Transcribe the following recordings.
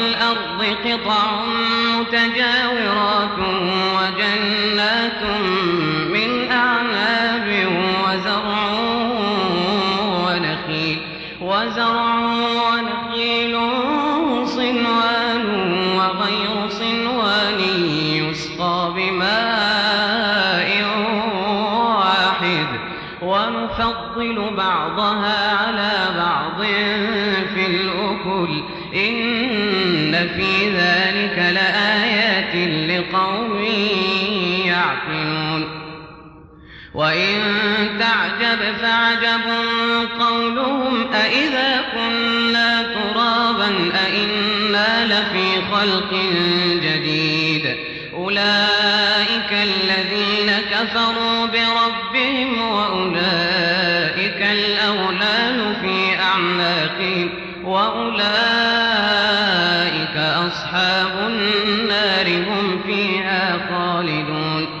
الأرض قطع متجاورات وإن تعجب فعجب قولهم أإذا كنا ترابا أإنا لفي خلق جديد أولئك الذين كفروا بربهم وأولئك الأغلال في أعناقهم وأولئك أصحاب النار هم فيها خالدون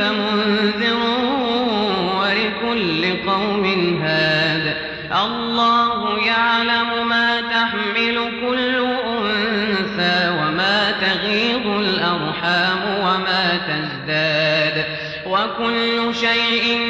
منذر ولكل قوم هاد. الله يعلم ما تحمل كل أنثى وما تغيض الأرحام وما تزداد. وكل شيء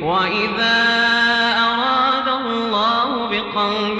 وإذا أراد الله بقوم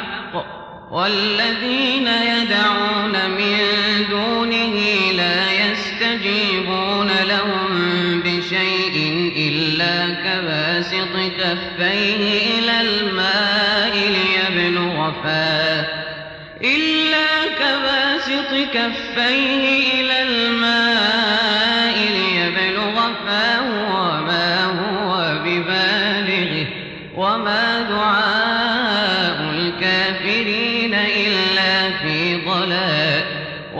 والذين يدعون من دونه لا يستجيبون لهم بشيء إلا كباسط كفيه إلى الماء ليبلغ فاه إلا كباسط كفيه إلى الماء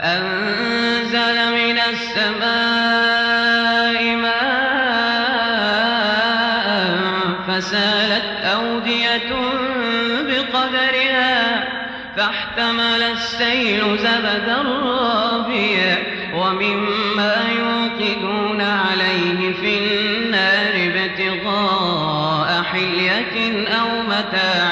أنزل من السماء ماء فسالت أودية بقدرها فاحتمل السيل زبدا رابيا ومما يوقدون عليه في النار ابتغاء حلية أو متاع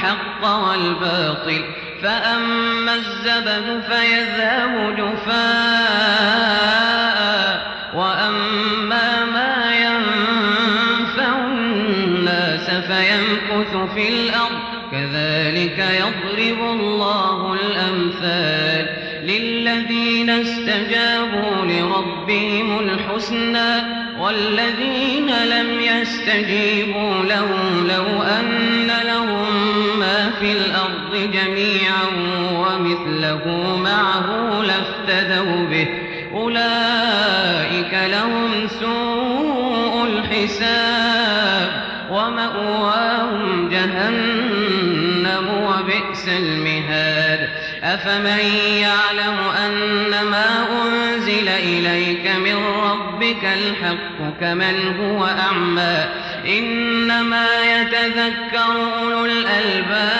الحق والباطل فأما الزبد فيذهب جفاء وأما ما ينفع الناس فيمكث في الأرض كذلك يضرب الله الأمثال للذين استجابوا لربهم الحسنى والذين لم يستجيبوا له لو أن لهم في الأرض جميعا ومثله معه لافتدوا به. أولئك لهم سوء الحساب ومأواهم جهنم وبئس المهاد. أفمن يعلم أن ما أنزل إليك من ربك الحق كمن هو أعمى؟ إنما يتذكر أولو الألباب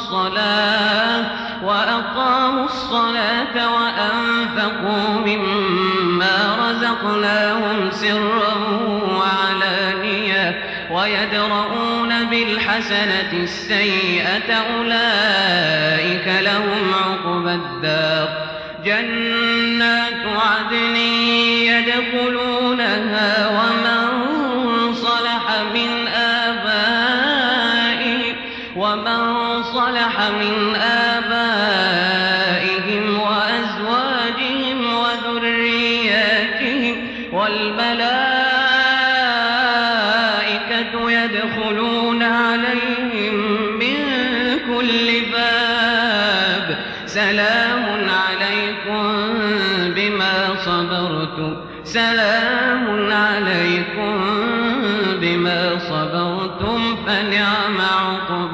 الصلاة وأقاموا الصلاة وأنفقوا مما رزقناهم سرا وعلانية ويدرؤون بالحسنة السيئة أولئك لهم عقبى الدار. ومن صلح من آبائهم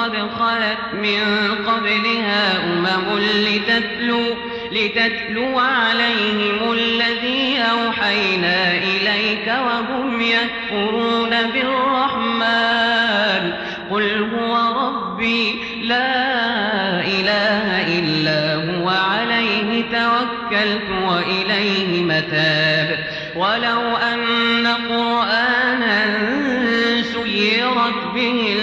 قد خلت من قبلها أمم لتتلو لتتلو عليهم الذي أوحينا إليك وهم يكفرون بالرحمن.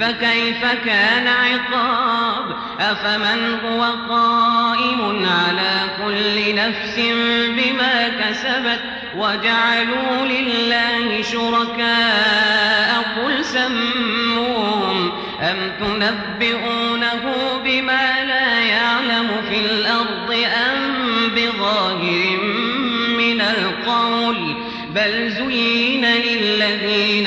فكيف كان عقاب؟ أفمن هو قائم على كل نفس بما كسبت وجعلوا لله شركاء قل سموهم أم تنبئونه بما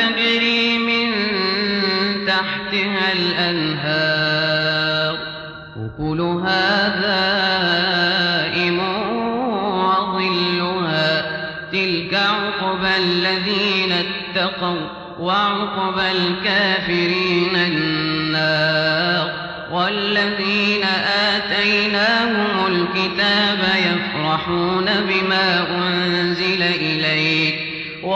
تجري من تحتها الأنهار. أكلها دائم وظلها. تلك عقبى الذين اتقوا وعقبى الكافرين النار. والذين آتيناهم الكتاب يفرحون بما أنزل إليك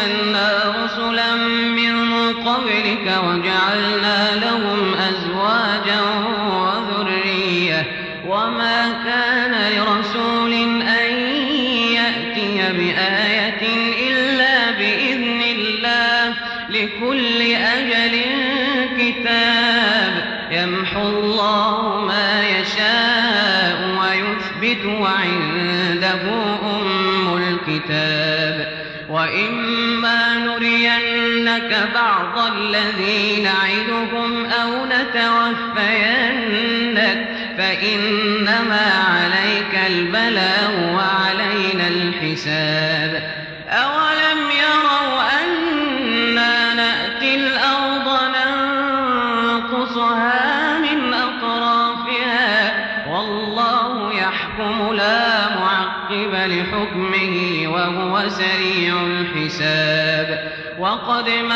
أرسلنا رسلا من قبلك وجعلنا لهم نرينك بعض الذي نعدهم أو نتوفينك فإنما إنما عليك البلاغ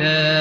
الكتاب